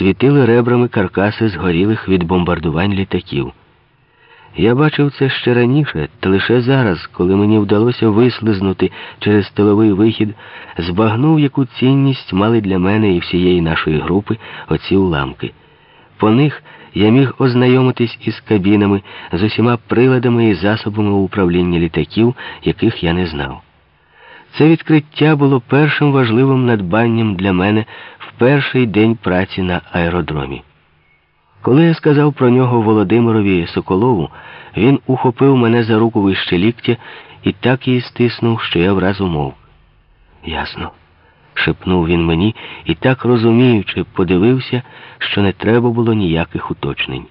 світили ребрами каркаси згорілих від бомбардувань літаків. Я бачив це ще раніше, та лише зараз, коли мені вдалося вислизнути через тиловий вихід, збагнув, яку цінність мали для мене і всієї нашої групи оці уламки. По них я міг ознайомитись із кабінами, з усіма приладами і засобами управління літаків, яких я не знав. Це відкриття було першим важливим надбанням для мене перший день праці на аеродромі. Коли я сказав про нього Володимирові Соколову, він ухопив мене за руку вище ліктя і так її стиснув, що я враз умов. Ясно, шепнув він мені і так розуміючи, подивився, що не треба було ніяких уточнень.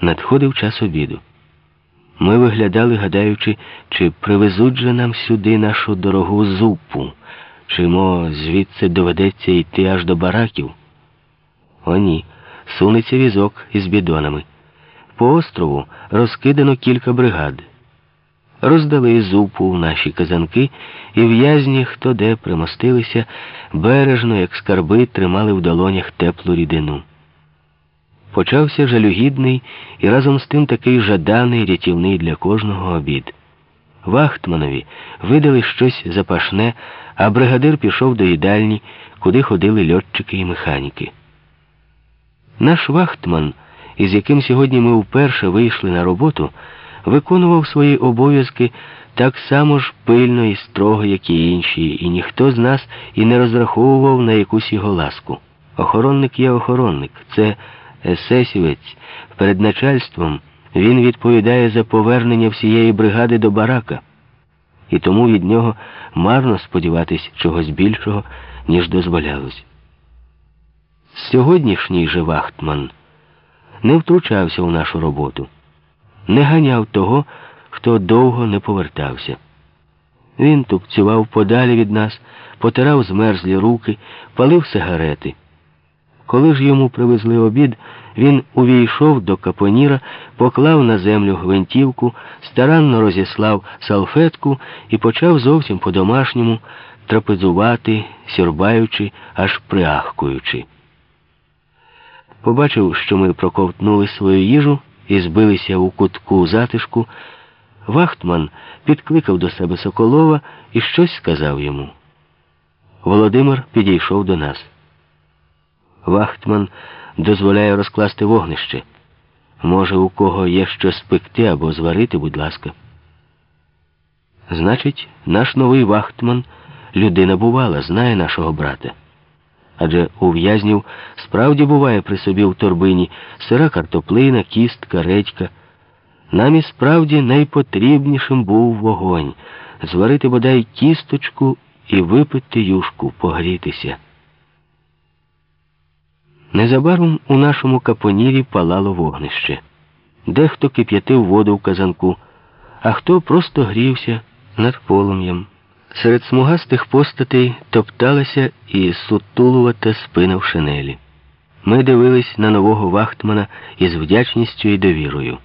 Надходив час обіду. Ми виглядали, гадаючи, чи привезуть же нам сюди нашу дорогу зупу, чи мо звідси доведеться йти аж до бараків. О, ні сунеться візок із бідонами. По острову розкидано кілька бригад. Роздали зупу в наші казанки, і в'язні, хто де примостилися, бережно, як скарби, тримали в долонях теплу рідину. Почався жалюгідний і разом з тим такий жаданий, рятівний для кожного обід. Вахтманові видали щось запашне, а бригадир пішов до їдальні, куди ходили льотчики і механіки. Наш вахтман, із яким сьогодні ми вперше вийшли на роботу, виконував свої обов'язки так само ж пильно і строго, як і інші, і ніхто з нас і не розраховував на якусь його ласку. Охоронник є охоронник, це есесівець. Перед начальством він відповідає за повернення всієї бригади до барака, і тому від нього марно сподіватись чогось більшого, ніж дозволялось. Сьогоднішній же Вахтман не втручався у нашу роботу, не ганяв того, хто довго не повертався. Він тупцював подалі від нас, потирав змерзлі руки, палив сигарети. Коли ж йому привезли обід, він увійшов до капоніра, поклав на землю гвинтівку, старанно розіслав салфетку і почав зовсім по-домашньому трапезувати, сірбаючи, аж приахкуючи. Побачив, що ми проковтнули свою їжу і збилися у кутку затишку. Вахтман підкликав до себе Соколова і щось сказав йому. Володимир підійшов до нас. Вахтман дозволяє розкласти вогнище. Може, у кого є що спекти або зварити, будь ласка. Значить, наш новий Вахтман людина бувала, знає нашого брата адже у в'язнів справді буває при собі в торбині сира картоплина, кістка, редька. Нам і справді найпотрібнішим був вогонь зварити бодай кісточку і випити юшку, погрітися. Незабаром у нашому капонірі палало вогнище. Дехто кип'ятив воду в казанку, а хто просто грівся над полум'ям. Серед смугастих постатей топталася і сутулувата спина в шинелі. Ми дивились на нового вахтмана із вдячністю і довірою.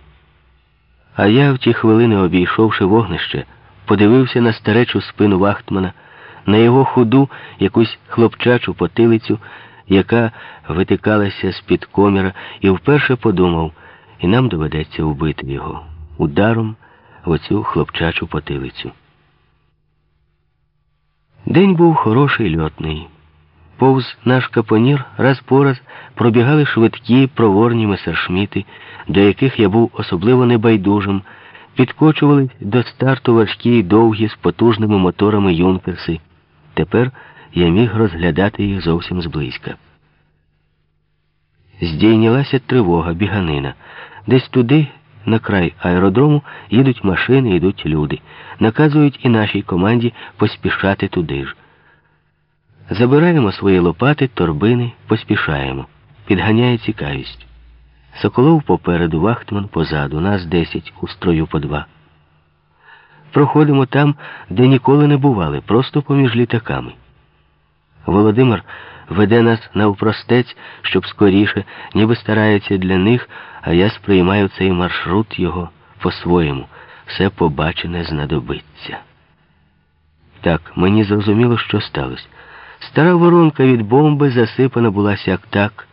А я в ті хвилини, обійшовши вогнище, подивився на старечу спину вахтмана, на його худу якусь хлопчачу потилицю, яка витикалася з-під коміра, і вперше подумав, і нам доведеться вбити його ударом в оцю хлопчачу потилицю. День був хороший льотний. Повз наш капонір раз по раз пробігали швидкі проворні месершміти, до яких я був особливо небайдужим, підкочували до старту важкі й довгі з потужними моторами юнкерси. Тепер я міг розглядати їх зовсім зблизька. Здійнялася тривога, біганина. Десь туди на край аеродрому їдуть машини, йдуть люди. Наказують і нашій команді поспішати туди ж. Забираємо свої лопати, торбини, поспішаємо. Підганяє цікавість. Соколов попереду, Вахтман позаду, нас десять у строю по два. Проходимо там, де ніколи не бували, просто поміж літаками. Володимир веде нас навпростець, щоб скоріше, ніби старається для них, а я сприймаю цей маршрут його по-своєму. Все побачене знадобиться. Так, мені зрозуміло, що сталося. Стара воронка від бомби засипана була сяк так.